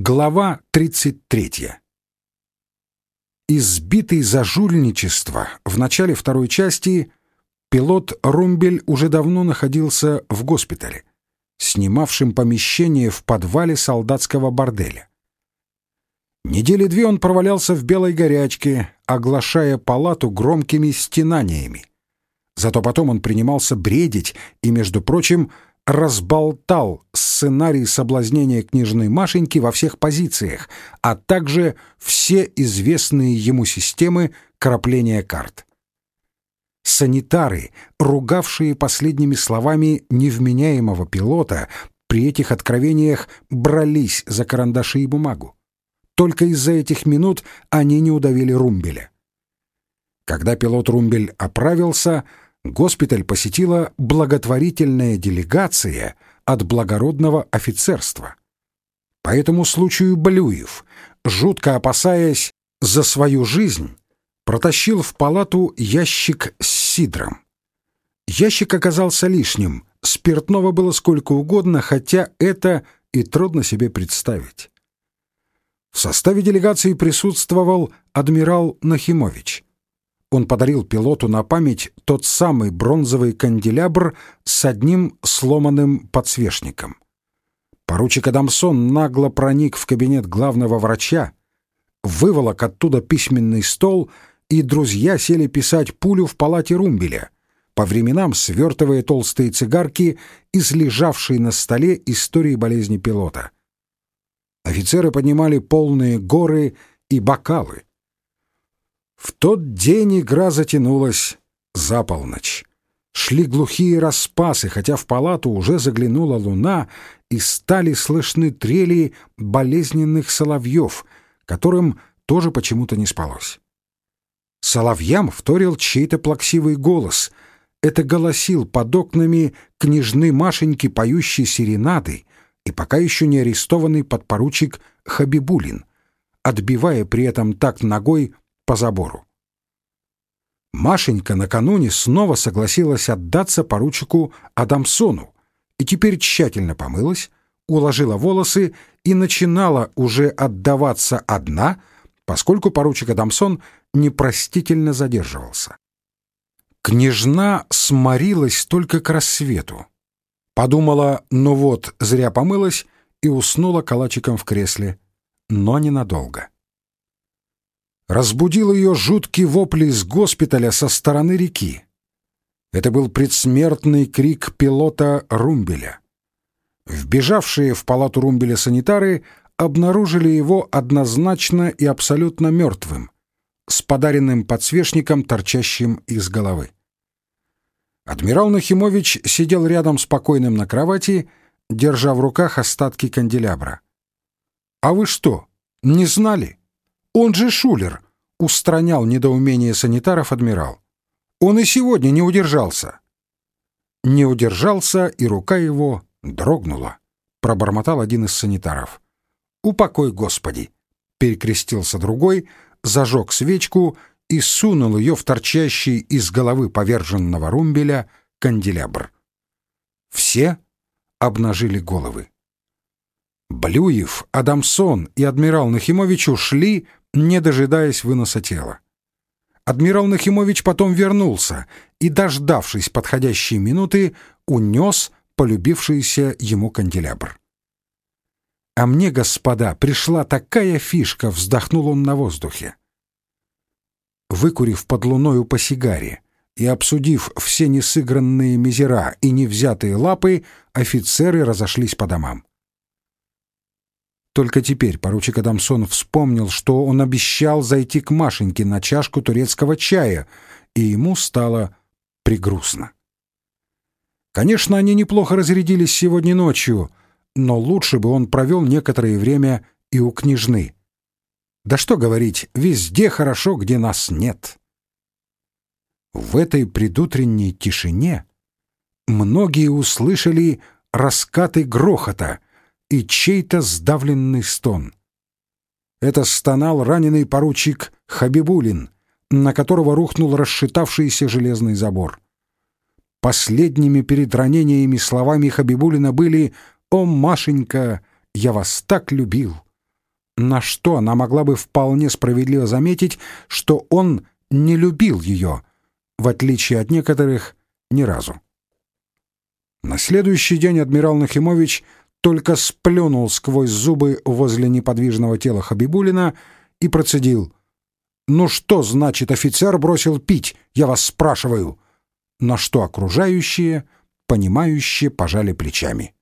Глава 33. Избитый за жульничество в начале второй части пилот Румбель уже давно находился в госпитале, снимавшем помещение в подвале солдатского борделя. Недели две он провалялся в белой горячке, оглашая палату громкими стенаниями. Зато потом он принимался бредить и, между прочим, разболтал сценарий соблазнения княжны Машеньки во всех позициях, а также все известные ему системы крапления карт. Санитары, ругавшие последними словами невменяемого пилота, при этих откровениях брались за карандаши и бумагу. Только из-за этих минут они не удавили Румбеля. Когда пилот Румбель оправился, госпиталь посетила благотворительная делегация от благородного офицерства. По этому случаю Блюев, жутко опасаясь за свою жизнь, протащил в палату ящик с сидром. Ящик оказался лишним, спиртного было сколько угодно, хотя это и трудно себе представить. В составе делегации присутствовал адмирал Нахимович — он подарил пилоту на память тот самый бронзовый канделябр с одним сломанным подсвечником. Поручик Адамсон нагло проник в кабинет главного врача, выволок оттуда письменный стол, и друзья сели писать пулю в палате Румбеля, по временам свертывая толстые цигарки из лежавшей на столе истории болезни пилота. Офицеры поднимали полные горы и бокалы. В тот день игра затянулась за полночь. Шли глухие распасы, хотя в палату уже заглянула луна, и стали слышны трели болезненных соловьев, которым тоже почему-то не спалось. Соловьям вторил чей-то плаксивый голос. Это голосил под окнами княжны Машеньки, поющей серенады, и пока еще не арестованный подпоручик Хабибулин, отбивая при этом такт ногой по забору. Машенька накануне снова согласилась отдаться поручику Адамсону и теперь тщательно помылась, уложила волосы и начинала уже отдаваться одна, поскольку поручик Адамсон непростительно задерживался. Княжна сморилась только к рассвету. Подумала, ну вот, зря помылась, и уснула калачиком в кресле, но ненадолго разбудил ее жуткий вопль из госпиталя со стороны реки. Это был предсмертный крик пилота Румбеля. Вбежавшие в палату Румбеля санитары обнаружили его однозначно и абсолютно мертвым, с подаренным подсвечником, торчащим из головы. Адмирал Нахимович сидел рядом спокойным на кровати, держа в руках остатки канделябра. «А вы что, не знали?» Он же шулер!» — устранял недоумение санитаров адмирал. «Он и сегодня не удержался». Не удержался, и рука его дрогнула, — пробормотал один из санитаров. «Упокой, Господи!» — перекрестился другой, зажег свечку и сунул ее в торчащий из головы поверженного румбеля канделябр. Все обнажили головы. Блюев, Адамсон и адмирал Нахимович ушли, не дожидаясь выноса тела. Адмирал Нахимович потом вернулся и, дождавшись подходящей минуты, унес полюбившийся ему канделябр. «А мне, господа, пришла такая фишка!» — вздохнул он на воздухе. Выкурив под луною по сигаре и обсудив все несыгранные мизера и невзятые лапы, офицеры разошлись по домам. Только теперь поручик Адамсон вспомнил, что он обещал зайти к Машеньке на чашку турецкого чая, и ему стало пригрустно. Конечно, они неплохо разрядились сегодня ночью, но лучше бы он провел некоторое время и у княжны. Да что говорить, везде хорошо, где нас нет. В этой предутренней тишине многие услышали раскаты грохота — и чей-то сдавленный стон. Это стонал раненый поручик Хабибулин, на которого рухнул расшитавшийся железный забор. Последними перед ранениями словами Хабибулина были «О, Машенька, я вас так любил! на что она могла бы вполне справедливо заметить, что он не любил ее, в отличие от некоторых, ни разу. На следующий день адмирал Нахимович только сплюнул сквозь зубы возле неподвижного тела Хабибулина и процедил. «Ну что значит офицер бросил пить, я вас спрашиваю?» На что окружающие, понимающие, пожали плечами.